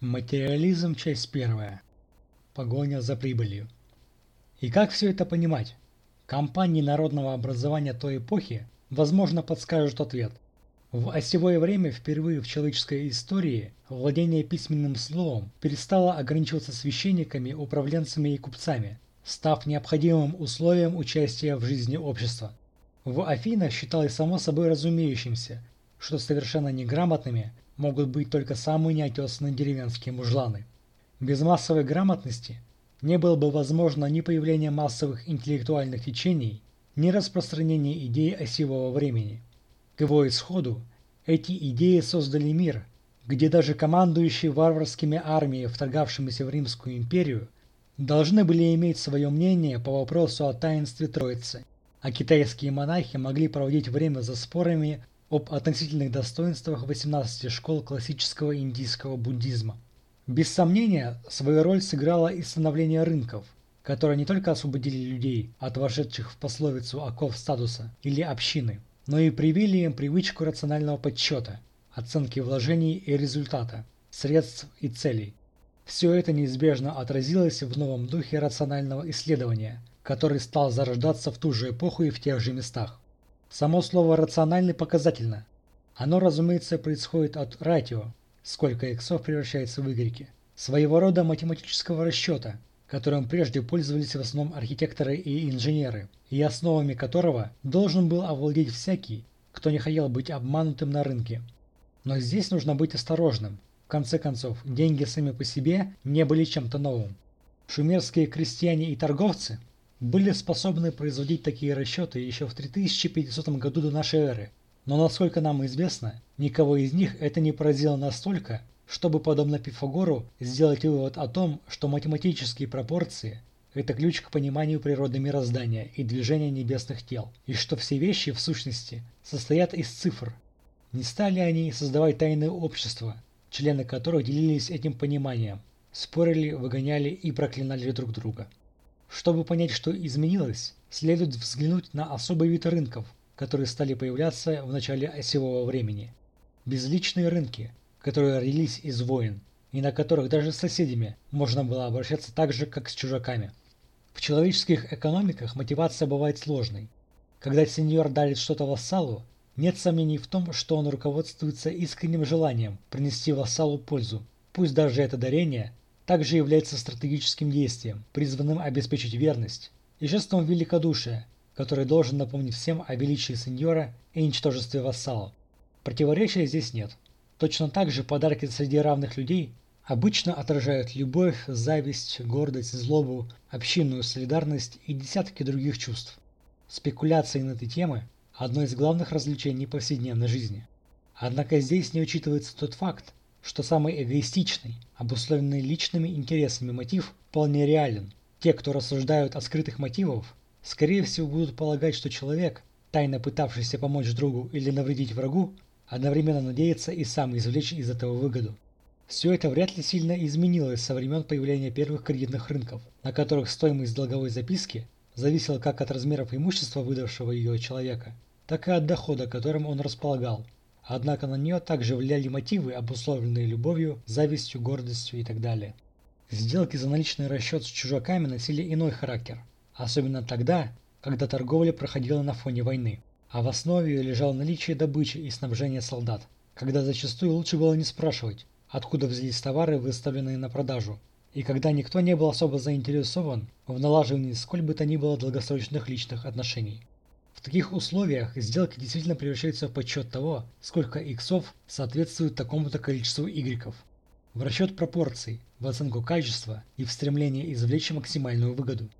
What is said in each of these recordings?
Материализм, часть первая. Погоня за прибылью. И как все это понимать? Компании народного образования той эпохи, возможно, подскажут ответ. В осевое время впервые в человеческой истории владение письменным словом перестало ограничиваться священниками, управленцами и купцами, став необходимым условием участия в жизни общества. В Афинах считалось само собой разумеющимся, что совершенно неграмотными могут быть только самые неотесанные деревенские мужланы. Без массовой грамотности не было бы возможно ни появления массовых интеллектуальных течений, ни распространения идей осевого времени. К его исходу эти идеи создали мир, где даже командующие варварскими армиями, вторгавшимися в Римскую империю, должны были иметь свое мнение по вопросу о таинстве Троицы, а китайские монахи могли проводить время за спорами об относительных достоинствах 18 школ классического индийского буддизма. Без сомнения, свою роль сыграло и становление рынков, которые не только освободили людей от вошедших в пословицу оков статуса или общины, но и привили им привычку рационального подсчета, оценки вложений и результата, средств и целей. Все это неизбежно отразилось в новом духе рационального исследования, который стал зарождаться в ту же эпоху и в тех же местах. Само слово «рациональный» показательно. Оно, разумеется, происходит от ратио, сколько иксов превращается в игреки, своего рода математического расчета, которым прежде пользовались в основном архитекторы и инженеры, и основами которого должен был овладеть всякий, кто не хотел быть обманутым на рынке. Но здесь нужно быть осторожным. В конце концов, деньги сами по себе не были чем-то новым. Шумерские крестьяне и торговцы – были способны производить такие расчеты еще в 3500 году до нашей эры, но насколько нам известно, никого из них это не поразило настолько, чтобы, подобно Пифагору, сделать вывод о том, что математические пропорции – это ключ к пониманию природы мироздания и движения небесных тел, и что все вещи, в сущности, состоят из цифр. Не стали они создавать тайные общества, члены которых делились этим пониманием, спорили, выгоняли и проклинали друг друга. Чтобы понять, что изменилось, следует взглянуть на особый вид рынков, которые стали появляться в начале осевого времени. Безличные рынки, которые родились из войн, и на которых даже с соседями можно было обращаться так же, как с чужаками. В человеческих экономиках мотивация бывает сложной. Когда сеньор дарит что-то вассалу, нет сомнений в том, что он руководствуется искренним желанием принести вассалу пользу, пусть даже это дарение также является стратегическим действием, призванным обеспечить верность, и жестом великодушия, который должен напомнить всем о величии сеньора и ничтожестве вассала. Противоречия здесь нет. Точно так же подарки среди равных людей обычно отражают любовь, зависть, гордость, злобу, общинную солидарность и десятки других чувств. Спекуляции на эти темы – одно из главных развлечений повседневной жизни. Однако здесь не учитывается тот факт, что самый эгоистичный, обусловленный личными интересами мотив вполне реален. Те, кто рассуждают о скрытых мотивах, скорее всего будут полагать, что человек, тайно пытавшийся помочь другу или навредить врагу, одновременно надеется и сам извлечь из этого выгоду. Все это вряд ли сильно изменилось со времен появления первых кредитных рынков, на которых стоимость долговой записки зависела как от размеров имущества выдавшего ее человека, так и от дохода, которым он располагал. Однако на нее также влияли мотивы, обусловленные любовью, завистью, гордостью и так далее. Сделки за наличный расчет с чужаками носили иной характер, особенно тогда, когда торговля проходила на фоне войны, а в основе ее лежало наличие добычи и снабжение солдат, когда зачастую лучше было не спрашивать, откуда взялись товары, выставленные на продажу, и когда никто не был особо заинтересован в налаживании сколь бы то ни было долгосрочных личных отношений. В таких условиях сделки действительно превращаются в подсчет того, сколько иксов соответствует такому-то количеству игреков. В расчет пропорций, в оценку качества и в стремлении извлечь максимальную выгоду.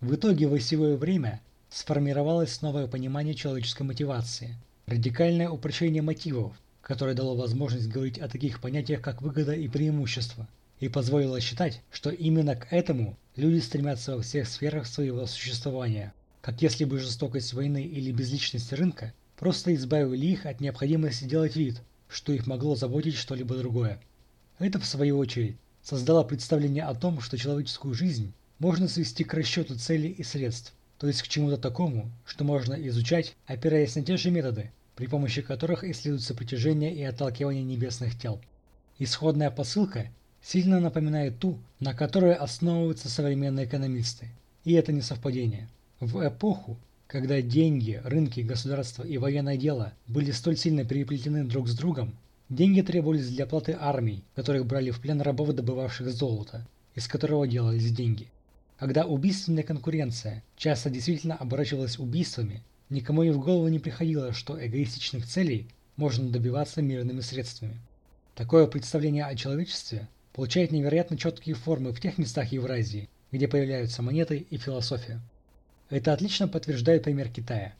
В итоге в осевое время сформировалось новое понимание человеческой мотивации, радикальное упрощение мотивов, которое дало возможность говорить о таких понятиях, как выгода и преимущество, и позволило считать, что именно к этому люди стремятся во всех сферах своего существования как если бы жестокость войны или безличность рынка просто избавили их от необходимости делать вид, что их могло заботить что-либо другое. Это, в свою очередь, создало представление о том, что человеческую жизнь можно свести к расчету целей и средств, то есть к чему-то такому, что можно изучать, опираясь на те же методы, при помощи которых исследуется притяжение и отталкивание небесных тел. Исходная посылка сильно напоминает ту, на которой основываются современные экономисты. И это не совпадение. В эпоху, когда деньги, рынки, государство и военное дело были столь сильно переплетены друг с другом, деньги требовались для оплаты армий, которых брали в плен рабов, добывавших золото, из которого делались деньги. Когда убийственная конкуренция часто действительно оборачивалась убийствами, никому и в голову не приходило, что эгоистичных целей можно добиваться мирными средствами. Такое представление о человечестве получает невероятно четкие формы в тех местах Евразии, где появляются монеты и философия. Это отлично подтверждает пример Китая.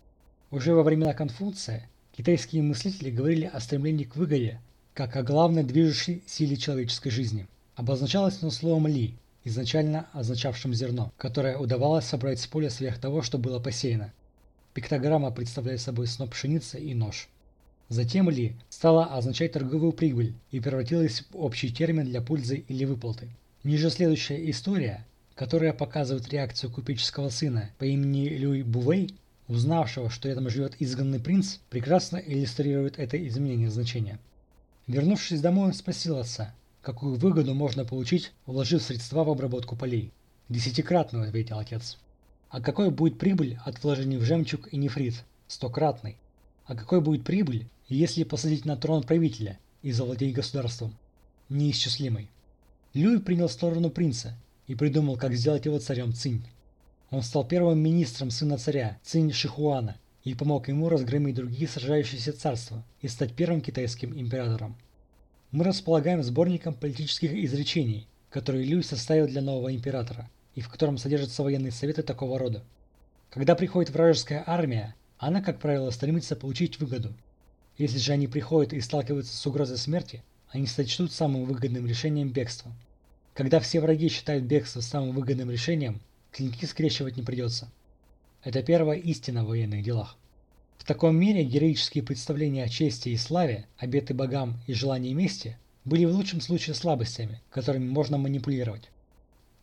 Уже во времена Конфуция китайские мыслители говорили о стремлении к выгоде как о главной движущей силе человеческой жизни. Обозначалось оно словом «ли», изначально означавшим зерно, которое удавалось собрать с поля сверх того, что было посеяно. Пиктограмма представляет собой сноп пшеницы и нож. Затем ли стала означать торговую прибыль и превратилась в общий термин для пользы или выплаты. Ниже следующая история, которая показывает реакцию купеческого сына по имени Люй Бувей, узнавшего, что рядом живет изгнанный принц, прекрасно иллюстрирует это изменение значения. Вернувшись домой, он спросил отца, какую выгоду можно получить, вложив средства в обработку полей. «Десятикратную», — ответил отец. «А какой будет прибыль от вложений в жемчуг и нефрит?» «Стократный». «А какой будет прибыль, если посадить на трон правителя и завладеть государством? Неисчислимый. Люй принял сторону принца и придумал, как сделать его царем Цинь. Он стал первым министром сына царя Цинь Шихуана и помог ему разгромить другие сражающиеся царства и стать первым китайским императором. Мы располагаем сборником политических изречений, который Люй составил для нового императора, и в котором содержатся военные советы такого рода. Когда приходит вражеская армия, она, как правило, стремится получить выгоду – если же они приходят и сталкиваются с угрозой смерти, они сочтут самым выгодным решением бегства. Когда все враги считают бегство самым выгодным решением, клинки скрещивать не придется. Это первая истина в военных делах. В таком мире героические представления о чести и славе, обеты богам и желании мести были в лучшем случае слабостями, которыми можно манипулировать.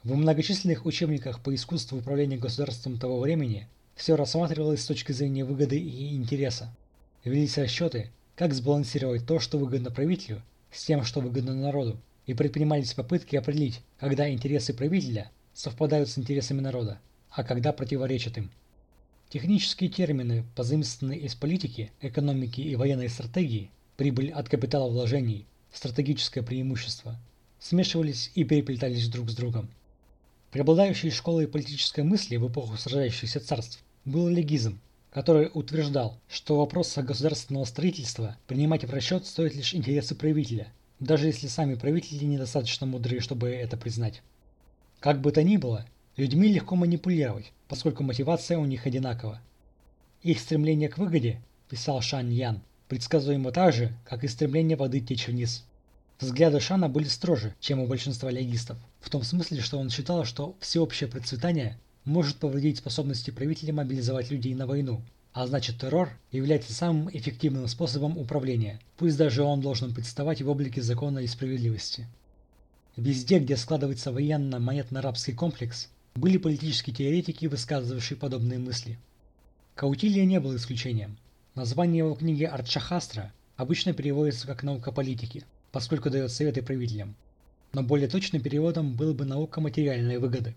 В многочисленных учебниках по искусству управления государством того времени все рассматривалось с точки зрения выгоды и интереса. Велись расчеты, как сбалансировать то, что выгодно правителю, с тем, что выгодно народу, и предпринимались попытки определить, когда интересы правителя совпадают с интересами народа, а когда противоречат им. Технические термины, позаимствованные из политики, экономики и военной стратегии, прибыль от капитала вложений, стратегическое преимущество, смешивались и переплетались друг с другом. Преобладающей школой политической мысли в эпоху сражающихся царств был легизм, который утверждал, что вопрос государственного строительства принимать в расчет стоит лишь интересы правителя, даже если сами правители недостаточно мудры, чтобы это признать. Как бы то ни было, людьми легко манипулировать, поскольку мотивация у них одинакова. Их стремление к выгоде, писал Шан Ян, предсказуемо так же, как и стремление воды течь вниз. Взгляды Шана были строже, чем у большинства легистов, в том смысле, что он считал, что всеобщее процветание может повредить способности правителя мобилизовать людей на войну, а значит террор является самым эффективным способом управления, пусть даже он должен представать в облике закона и справедливости. Везде, где складывается военно-монетно-рабский комплекс, были политические теоретики, высказывавшие подобные мысли. Каутилия не был исключением. Название его книги Артшахастра обычно переводится как «наука политики», поскольку дает советы правителям. Но более точным переводом был бы «наука материальной выгоды».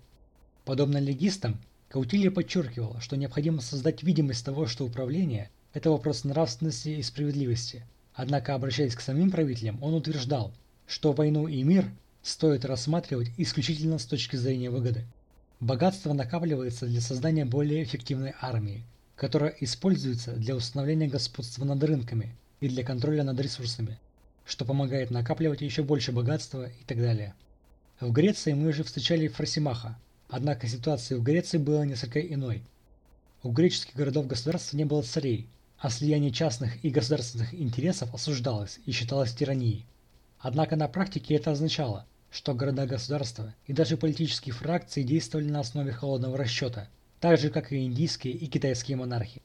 Подобно легистам, Каутилья подчеркивал, что необходимо создать видимость того, что управление – это вопрос нравственности и справедливости. Однако, обращаясь к самим правителям, он утверждал, что войну и мир стоит рассматривать исключительно с точки зрения выгоды. Богатство накапливается для создания более эффективной армии, которая используется для установления господства над рынками и для контроля над ресурсами, что помогает накапливать еще больше богатства и так далее. В Греции мы уже встречали Фросимаха, Однако ситуация в Греции была несколько иной. У греческих городов-государств не было царей, а слияние частных и государственных интересов осуждалось и считалось тиранией. Однако на практике это означало, что города-государства и даже политические фракции действовали на основе холодного расчета, так же как и индийские и китайские монархи.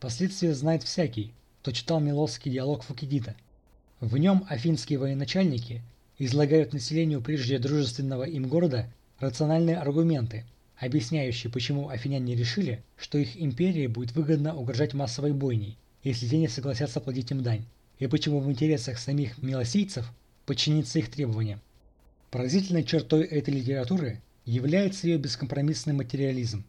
Последствия знает всякий, кто читал Милосский диалог Фукидида. В нем афинские военачальники излагают населению прежде дружественного им города рациональные аргументы, объясняющие, почему афиняне решили, что их империи будет выгодно угрожать массовой бойней, если те не согласятся платить им дань, и почему в интересах самих милосийцев подчиниться их требованиям. Поразительной чертой этой литературы является ее бескомпромиссный материализм.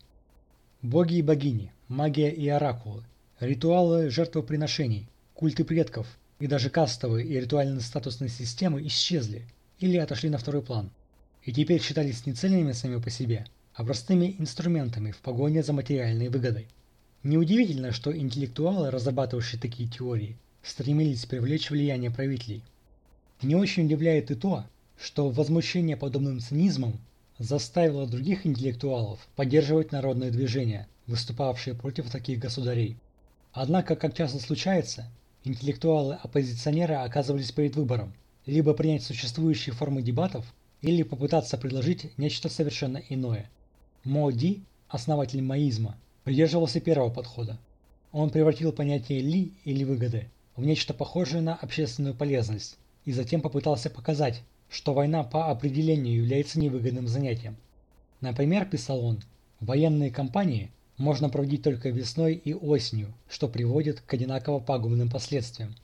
Боги и богини, магия и оракулы, ритуалы жертвоприношений, культы предков и даже кастовые и ритуально-статусные системы исчезли или отошли на второй план, и теперь считались не целями сами по себе, а простыми инструментами в погоне за материальной выгодой. Неудивительно, что интеллектуалы, разрабатывавшие такие теории, стремились привлечь влияние правителей. Не очень удивляет и то, что возмущение подобным цинизмом заставило других интеллектуалов поддерживать народное движение, выступавшие против таких государей. Однако, как часто случается, интеллектуалы-оппозиционеры оказывались перед выбором – либо принять существующие формы дебатов, или попытаться предложить нечто совершенно иное. Мо основатель маизма, придерживался первого подхода. Он превратил понятие «ли» или «выгоды» в нечто похожее на общественную полезность и затем попытался показать, что война по определению является невыгодным занятием. Например, писал он, военные кампании можно проводить только весной и осенью, что приводит к одинаково пагубным последствиям.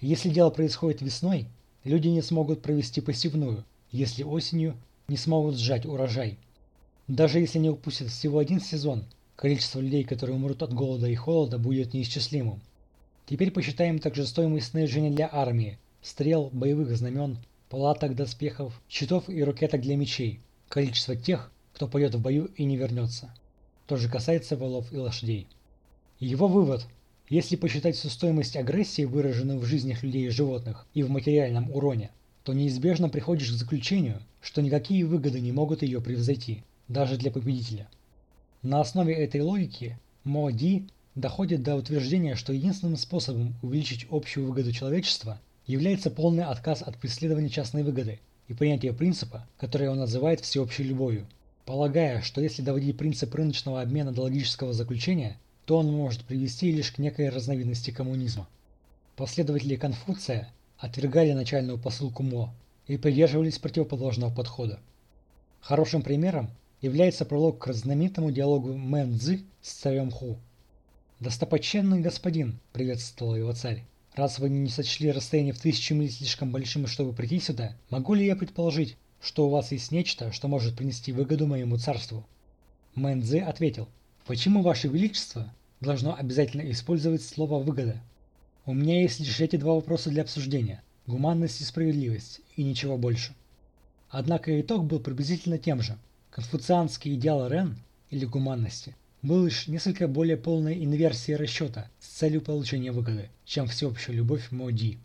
Если дело происходит весной, люди не смогут провести посевную, если осенью не смогут сжать урожай. Даже если не упустят всего один сезон, количество людей, которые умрут от голода и холода, будет неисчислимым. Теперь посчитаем также стоимость снаряжения для армии, стрел, боевых знамен, палаток, доспехов, щитов и ракеток для мечей, количество тех, кто пойдет в бою и не вернется. То же касается волов и лошадей. Его вывод. Если посчитать всю стоимость агрессии, выраженную в жизнях людей и животных, и в материальном уроне, то неизбежно приходишь к заключению, что никакие выгоды не могут ее превзойти, даже для победителя. На основе этой логики Мо Ди доходит до утверждения, что единственным способом увеличить общую выгоду человечества является полный отказ от преследования частной выгоды и принятие принципа, который он называет всеобщей любовью, полагая, что если доводить принцип рыночного обмена до логического заключения, то он может привести лишь к некой разновидности коммунизма. Последователи Конфуция отвергали начальную посылку Мо и придерживались противоположного подхода. Хорошим примером является пролог к знаменитому диалогу Мэн Цзы с царем Ху. «Достопочтенный господин», — приветствовал его царь, Раз вы не сочли расстояние в тысячу миль слишком большим, чтобы прийти сюда, могу ли я предположить, что у вас есть нечто, что может принести выгоду моему царству?» Мэнзи ответил, «Почему, Ваше Величество, должно обязательно использовать слово «выгода»? У меня есть лишь эти два вопроса для обсуждения – гуманность и справедливость, и ничего больше». Однако итог был приблизительно тем же. Конфуцианский идеал Рен, или гуманности, был лишь несколько более полной инверсией расчета с целью получения выгоды, чем всеобщая любовь Моди.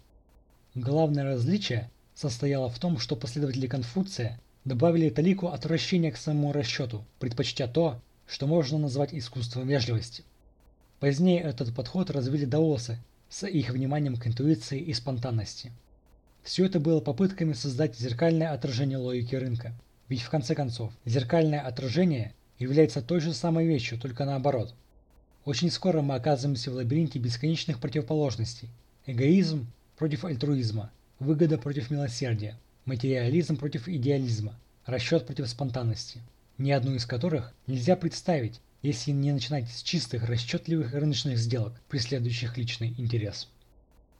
Главное различие состояло в том, что последователи Конфуция добавили талику отвращения к самому расчету, предпочтя то, что можно назвать искусством вежливости. Позднее этот подход развили даосы с их вниманием к интуиции и спонтанности. Все это было попытками создать зеркальное отражение логики рынка. Ведь в конце концов, зеркальное отражение является той же самой вещью, только наоборот. Очень скоро мы оказываемся в лабиринте бесконечных противоположностей. Эгоизм против альтруизма, выгода против милосердия, материализм против идеализма, расчет против спонтанности. Ни одну из которых нельзя представить, если не начинать с чистых расчетливых рыночных сделок, преследующих личный интерес.